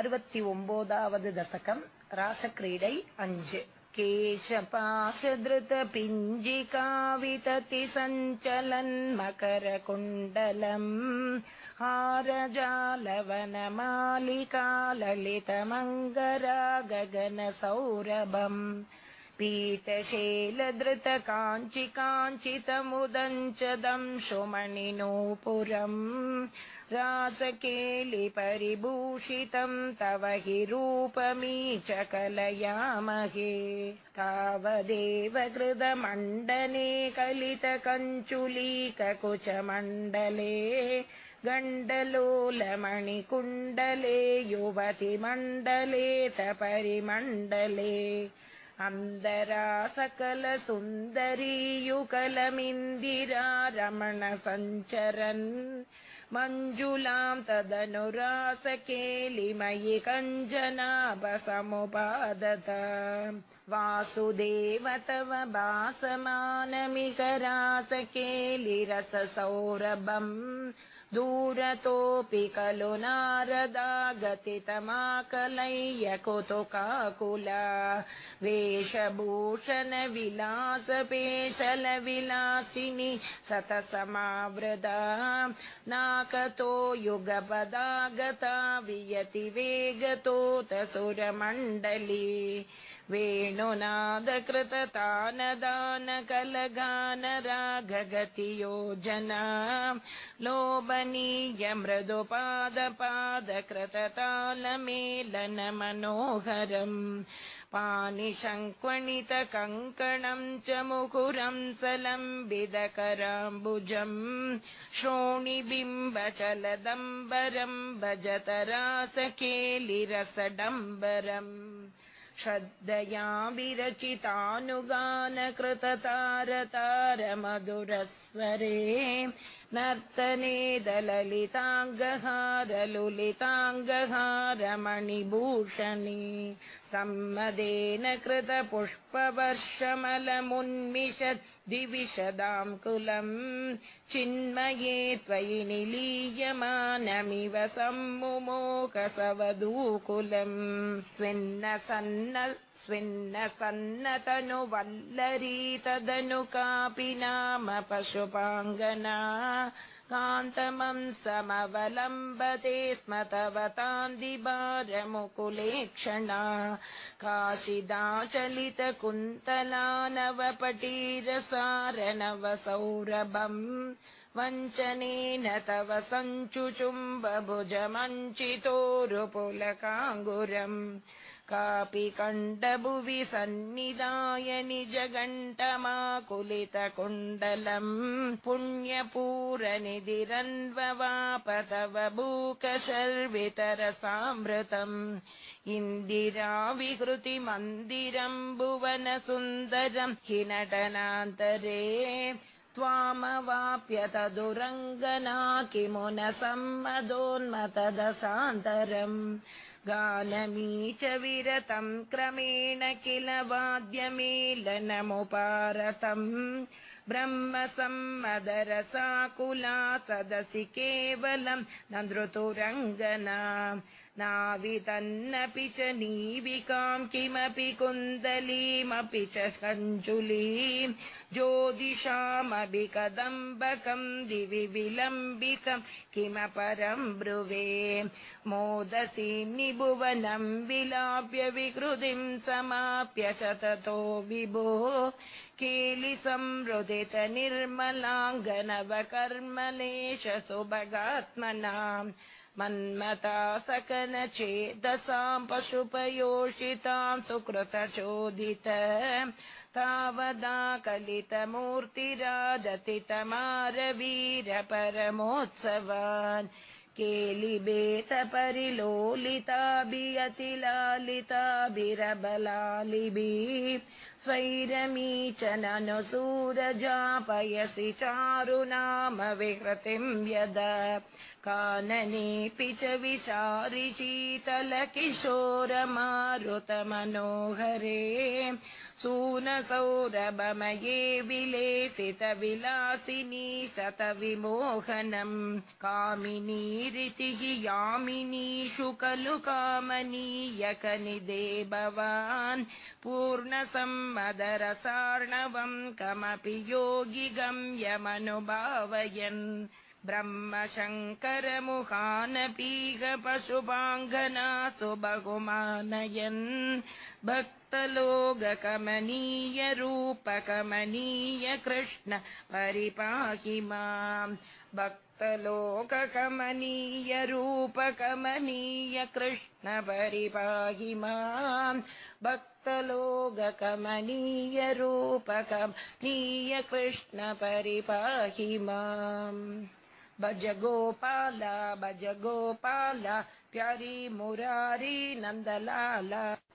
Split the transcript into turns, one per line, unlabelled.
अरुवति ओम्बोदावद् दशकम् रासक्रीडै अञ्ज् केशपाशधृतपिञ्जिकावितति सञ्चलन् मकरकुण्डलम् हारजालवनमालिका ललितमङ्गरा गगनसौरभम् पीतशैलधृत काञ्चि काञ्चितमुदञ्चदंशुमणिनूपुरम् रासकेलि परिभूषितम् तव हि रूपमी च कलयामहे तावदेव कृतमण्डने कलित कञ्चुलीककुचमण्डले गण्डलोलमणिकुण्डले युवतिमण्डले तपरिमण्डले अन्दरा सकल सुन्दरीयुकलमिन्दिरा रमण सञ्चरन् मञ्जुलाम् तदनुरासकेलिमयि कञ्जनाभसमुपादत वासुदेव तव भासमानमिकरासकेलिरससौरभम् दूरतोऽपि खलु नारदा गतितमाकलय्य कुतुकाकुला। वेषभूषण विलास पेशल विलासिनि सतसमावृदा नाकतो युगपदा गता वियति वेगतोत सुरमण्डली वेणुनादकृततानदान कलगान रागगति योजना लोभनीय मृदुपादपादकृततालमेलन मनोहरम् पानिशङ्क्वणित कङ्कणम् च मुकुरम् सलम्बिदकराम्बुजम् श्रोणिबिम्बचलदम्बरम् भजत रासकेलिरसडम्बरम् श्रद्धया विरचितानुगान नर्तने सम्मदेन कृत पुष्पवर्षमलमुन्मिषत् दिविशदाम् कुलम् चिन्मये त्वयि निलीयमानमिव सम्मुमोकसवधूकुलम् स्विन्न सन्न स्विन्न सन्नतनु वल्लरी तदनु कापि नाम पशुपाङ्गना। कान्तमं समवलम्बते स्म तव तान्दिबारमुकुले क्षणा काशिदाचलित कुन्तला नवपटीरसार नव सौरभम् वञ्चनेन तव सञ्चुचुम्ब भुजमञ्चितोरुपुलकाङ्गुरम् कापि कण्डभुवि सन्निधाय निजघण्टमाकुलितकुण्डलम् पुण्यपूरनिधिरन्ववाप तव भूकशर्वितरसामृतम् इन्दिरा विहृति मन्दिरम् भुवन सुन्दरम् हि नटनान्तरे त्वामवाप्य तदुरङ्गना किमु न गानमी च विरतम् क्रमेण किल वाद्यमेलनमुपारतम् ब्रह्म सम्मदरसाकुला तदसि केवलम् न नृतुरङ्गना नावितन्नपि च नीविकाम् किमपि कुन्दलीमपि च कञ्जुलीम् ज्योतिषामभि कदम्बकम् दिवि विलम्बितम् किमपरम् ब्रुवे। मोदसीम् निभुवनम् विलाप्य विकृतिम् समाप्य च ततो विभो केलि संहृदित निर्मलाङ्गनवकर्मलेश सुभगात्मना मन्मता सकन चेदसाम् पशुपयोषिताम् सुकृतचोदित तावदा कलितमूर्तिरादतितमारवीर परमोत्सवान्। केलिबेत परिलोलिताभियतिलालिताभिरबलालिभिः स्वैरमी च ननुसूरजापयसि चारु नाम विहृतिम् यद। काननेऽपि च विशारि शीतल किशोर मारुत मनोहरे सूनसौरभमये विलेसितविलासिनी शतविमोहनम्। कामिनीरितिः यामिनीषु खलु कामनीयकनिदे भवान् पूर्णसम्मदरसार्णवम् कमपि योगि गम्यमनुभावयन् ब्रह्मशङ्करमुहानपीह पशुपाङ्गनासु बहुमानयन् भक्तलोककमनीय रूपकमनीय कृष्ण परिपाहि माम् भक्तलोककमनीय रूपकमनीय कृष्ण परिपाहि माम् भक्तलोककमनीय रूपकमनीय कृष्ण परिपाहि माम् भज गोपाल भज गोपाल प्यारी मुरारी नन्दलाल